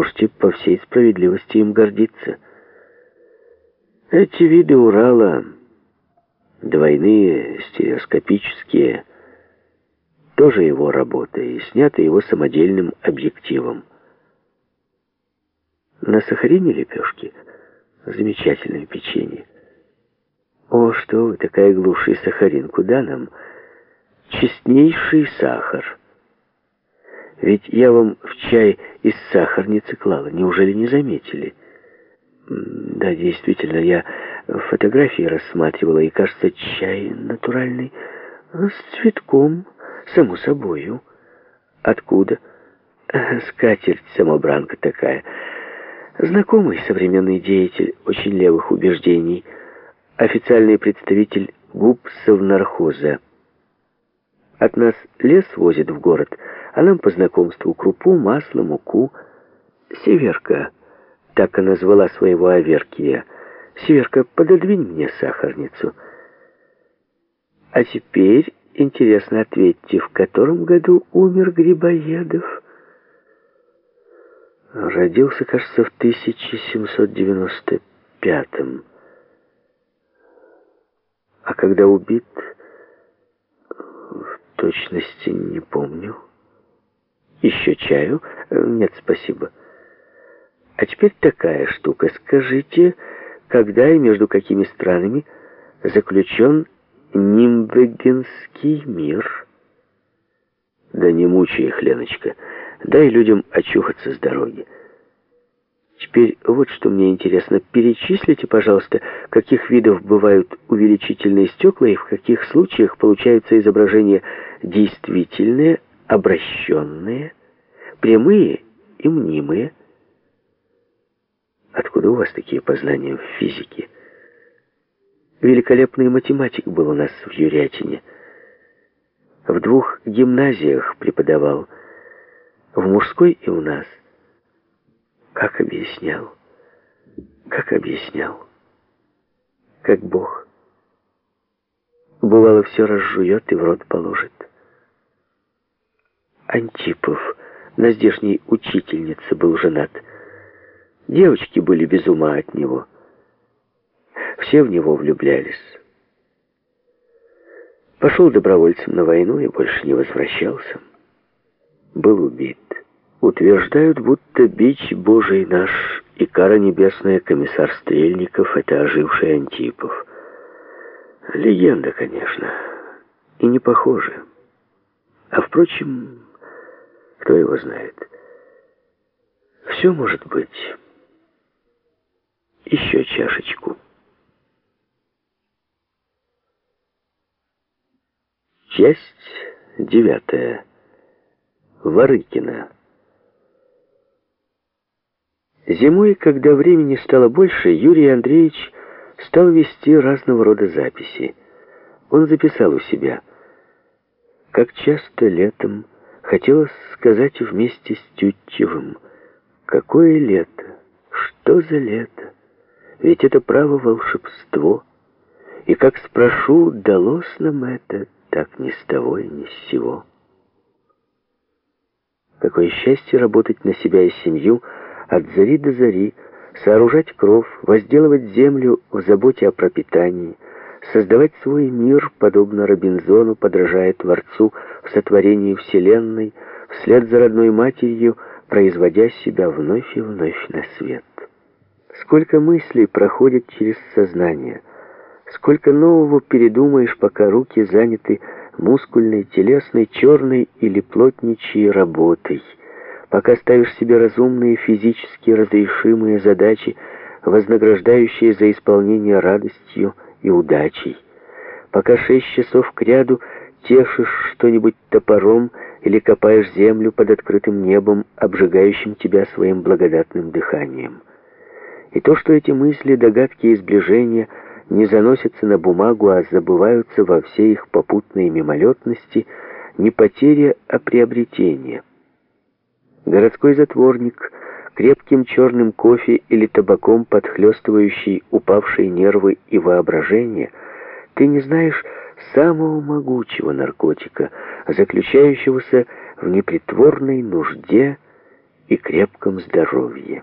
можете по всей справедливости им гордиться. Эти виды Урала, двойные, стереоскопические, тоже его работа и сняты его самодельным объективом. На Сахарине лепешки замечательное печенье. О, что вы, такая глушь Сахарин, куда нам? Честнейший сахар. Ведь я вам в чай из сахарницы клала, неужели не заметили? Да, действительно, я фотографии рассматривала, и, кажется, чай натуральный, с цветком, само собою. Откуда? Скатерть-самобранка такая. Знакомый современный деятель очень левых убеждений, официальный представитель губ совнархоза. От нас лес возит в город, а нам по знакомству крупу, масло, муку. Северка, так она звала своего Аверкия. Северка, пододвинь мне сахарницу. А теперь, интересно, ответьте, в котором году умер Грибоедов? Родился, кажется, в 1795-м. А когда убит, в точности не помню. Еще чаю? Нет, спасибо. А теперь такая штука. Скажите, когда и между какими странами заключен Нимбегенский мир? Да не мучай их, Леночка. Дай людям очухаться с дороги. Теперь вот что мне интересно. Перечислите, пожалуйста, каких видов бывают увеличительные стекла и в каких случаях получаются изображения действительные, обращенные, прямые и мнимые. Откуда у вас такие познания в физике? Великолепный математик был у нас в Юрятине. В двух гимназиях преподавал – в мужской и у нас. Как объяснял? Как объяснял? Как Бог. Бывало, все разжует и в рот положит. Антипов на здешней учительнице был женат. Девочки были без ума от него. Все в него влюблялись. Пошел добровольцем на войну и больше не возвращался был убит. Утверждают, будто бич Божий наш и кара небесная комиссар Стрельников — это оживший Антипов. Легенда, конечно, и не похоже. А впрочем, кто его знает. Все может быть. Еще чашечку. Часть девятая. Варыкина. Зимой, когда времени стало больше, Юрий Андреевич стал вести разного рода записи. Он записал у себя, как часто летом хотелось сказать вместе с Тютчевым, какое лето, что за лето, ведь это право волшебство, и как спрошу, далось нам это так ни с того и ни с сего. Какое счастье работать на себя и семью от зари до зари, сооружать кров, возделывать землю в заботе о пропитании, создавать свой мир, подобно Робинзону, подражая Творцу в сотворении Вселенной, вслед за родной матерью, производя себя вновь и вновь на свет. Сколько мыслей проходит через сознание, сколько нового передумаешь, пока руки заняты мускульной, телесной, черной или плотничьей работой, пока ставишь себе разумные, физически разрешимые задачи, вознаграждающие за исполнение радостью и удачей, пока шесть часов кряду тешишь что-нибудь топором или копаешь землю под открытым небом, обжигающим тебя своим благодатным дыханием. И то, что эти мысли, догадки и сближения – не заносятся на бумагу, а забываются во всей их попутной мимолетности, не потеря, а приобретение. Городской затворник, крепким черным кофе или табаком подхлестывающий упавшие нервы и воображение, ты не знаешь самого могучего наркотика, заключающегося в непритворной нужде и крепком здоровье.